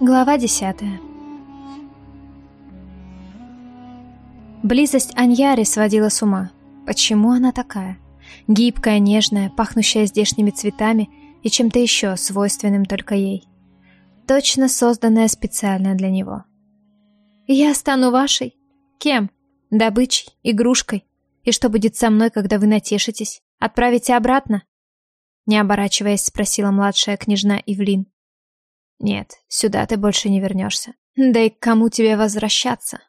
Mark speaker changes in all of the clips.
Speaker 1: Глава десятая Близость Аньяри сводила с ума. Почему она такая? Гибкая, нежная, пахнущая здешними цветами и чем-то еще свойственным только ей. Точно созданная специально для него. «Я стану вашей? Кем? Добычей? Игрушкой? И что будет со мной, когда вы натешитесь? Отправите обратно?» Не оборачиваясь, спросила младшая княжна Ивлин. Нет, сюда ты больше не вернешься. Да и к кому тебе возвращаться?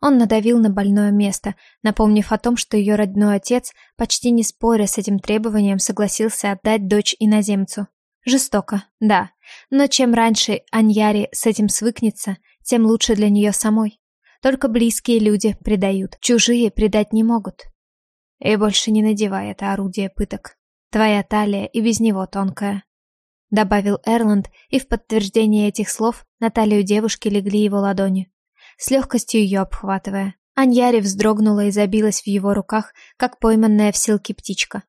Speaker 1: Он надавил на больное место, напомнив о том, что ее родной отец, почти не споря с этим требованием, согласился отдать дочь иноземцу. Жестоко, да, но чем раньше Аньяри с этим свыкнется, тем лучше для нее самой. Только близкие люди предают, чужие предать не могут. И больше не надевай это орудие пыток. Твоя талия и без него тонкая добавил Эрланд, и в подтверждение этих слов на талию девушки легли его ладони, с легкостью ее обхватывая. Аньяри вздрогнула и забилась в его руках, как пойманная в силке птичка.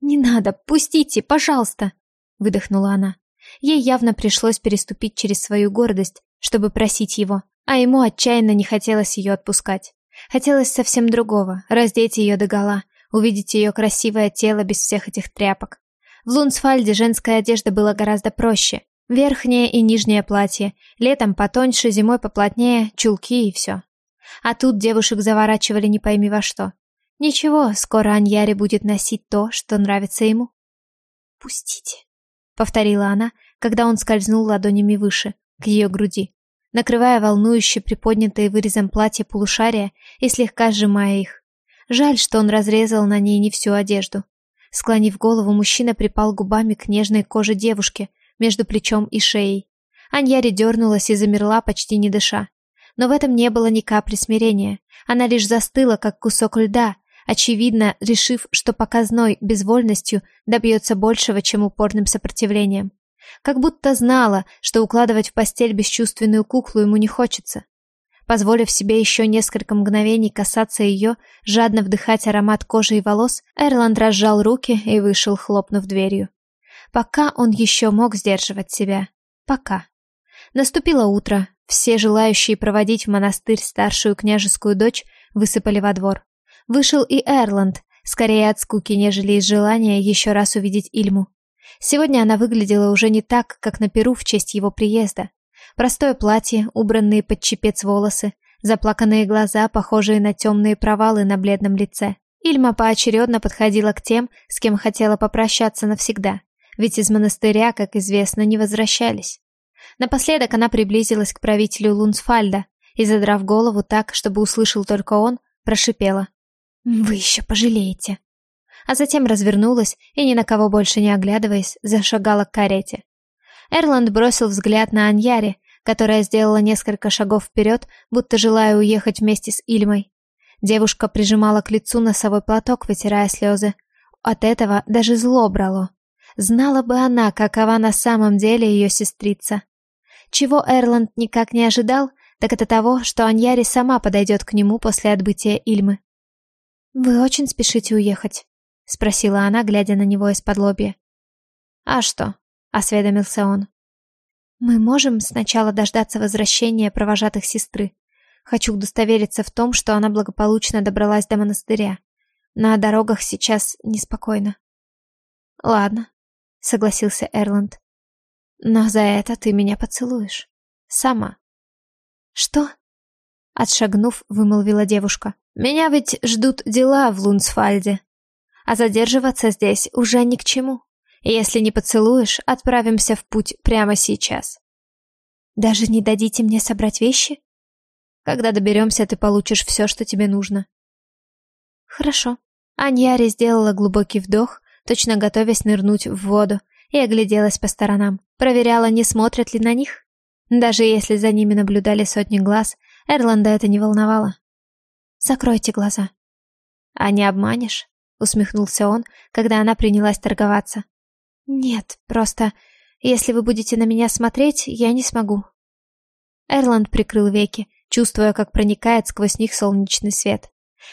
Speaker 1: «Не надо, пустите, пожалуйста!» — выдохнула она. Ей явно пришлось переступить через свою гордость, чтобы просить его, а ему отчаянно не хотелось ее отпускать. Хотелось совсем другого — раздеть ее догола, увидеть ее красивое тело без всех этих тряпок, в Лунсфальде женская одежда была гораздо проще. Верхнее и нижнее платье, летом потоньше, зимой поплотнее, чулки и все. А тут девушек заворачивали не пойми во что. Ничего, скоро Аньяри будет носить то, что нравится ему. «Пустите», — повторила она, когда он скользнул ладонями выше, к ее груди, накрывая волнующе приподнятые вырезом платья полушария и слегка сжимая их. Жаль, что он разрезал на ней не всю одежду. Склонив голову, мужчина припал губами к нежной коже девушки между плечом и шеей. Аньяри дернулась и замерла, почти не дыша. Но в этом не было ни капли смирения. Она лишь застыла, как кусок льда, очевидно, решив, что показной безвольностью добьется большего, чем упорным сопротивлением. Как будто знала, что укладывать в постель бесчувственную куклу ему не хочется. Позволив себе еще несколько мгновений касаться ее, жадно вдыхать аромат кожи и волос, Эрланд разжал руки и вышел, хлопнув дверью. Пока он еще мог сдерживать себя. Пока. Наступило утро. Все желающие проводить в монастырь старшую княжескую дочь высыпали во двор. Вышел и Эрланд, скорее от скуки, нежели из желания еще раз увидеть Ильму. Сегодня она выглядела уже не так, как на Перу в честь его приезда. Простое платье, убранные под чепец волосы, заплаканные глаза, похожие на темные провалы на бледном лице. Ильма поочередно подходила к тем, с кем хотела попрощаться навсегда, ведь из монастыря, как известно, не возвращались. Напоследок она приблизилась к правителю Лунсфальда и, задрав голову так, чтобы услышал только он, прошипела. «Вы еще пожалеете!» А затем развернулась и, ни на кого больше не оглядываясь, зашагала к карете. Эрланд бросил взгляд на Аньяри, которая сделала несколько шагов вперед, будто желая уехать вместе с Ильмой. Девушка прижимала к лицу носовой платок, вытирая слезы. От этого даже зло брало. Знала бы она, какова на самом деле ее сестрица. Чего Эрланд никак не ожидал, так это того, что Аньяри сама подойдет к нему после отбытия Ильмы. «Вы очень спешите уехать?» — спросила она, глядя на него из-под лобья. «А что?» — осведомился он. Мы можем сначала дождаться возвращения провожатых сестры. Хочу удостовериться в том, что она благополучно добралась до монастыря. На дорогах сейчас неспокойно. Ладно, согласился Эрланд. Но за это ты меня поцелуешь. Сама. Что? Отшагнув, вымолвила девушка. Меня ведь ждут дела в Лунсфальде. А задерживаться здесь уже ни к чему. Если не поцелуешь, отправимся в путь прямо сейчас. Даже не дадите мне собрать вещи? Когда доберемся, ты получишь все, что тебе нужно. Хорошо. Аньяри сделала глубокий вдох, точно готовясь нырнуть в воду, и огляделась по сторонам. Проверяла, не смотрят ли на них. Даже если за ними наблюдали сотни глаз, Эрланда это не волновало. «Закройте глаза». «А не обманешь?» — усмехнулся он, когда она принялась торговаться. «Нет, просто если вы будете на меня смотреть, я не смогу». Эрланд прикрыл веки, чувствуя, как проникает сквозь них солнечный свет.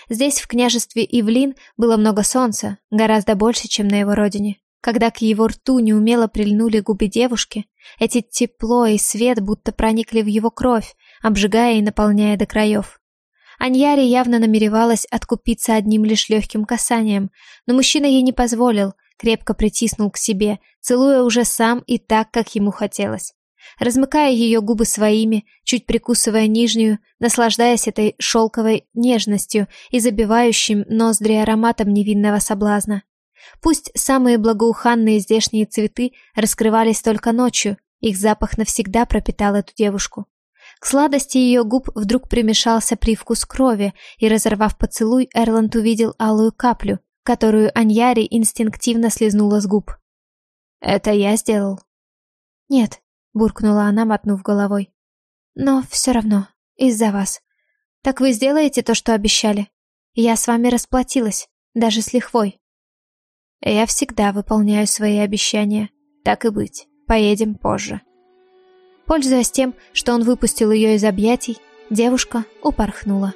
Speaker 1: Здесь, в княжестве Ивлин, было много солнца, гораздо больше, чем на его родине. Когда к его рту неумело прильнули губы девушки, эти тепло и свет будто проникли в его кровь, обжигая и наполняя до краев. Аньяри явно намеревалась откупиться одним лишь легким касанием, но мужчина ей не позволил, крепко притиснул к себе, целуя уже сам и так, как ему хотелось. Размыкая ее губы своими, чуть прикусывая нижнюю, наслаждаясь этой шелковой нежностью и забивающим ноздри ароматом невинного соблазна. Пусть самые благоуханные здешние цветы раскрывались только ночью, их запах навсегда пропитал эту девушку. К сладости ее губ вдруг примешался привкус крови, и, разорвав поцелуй, Эрланд увидел алую каплю, которую Аньяри инстинктивно слезнула с губ. «Это я сделал?» «Нет», — буркнула она, мотнув головой. «Но все равно, из-за вас. Так вы сделаете то, что обещали? Я с вами расплатилась, даже с лихвой». «Я всегда выполняю свои обещания. Так и быть, поедем позже». Пользуясь тем, что он выпустил ее из объятий, девушка упорхнула.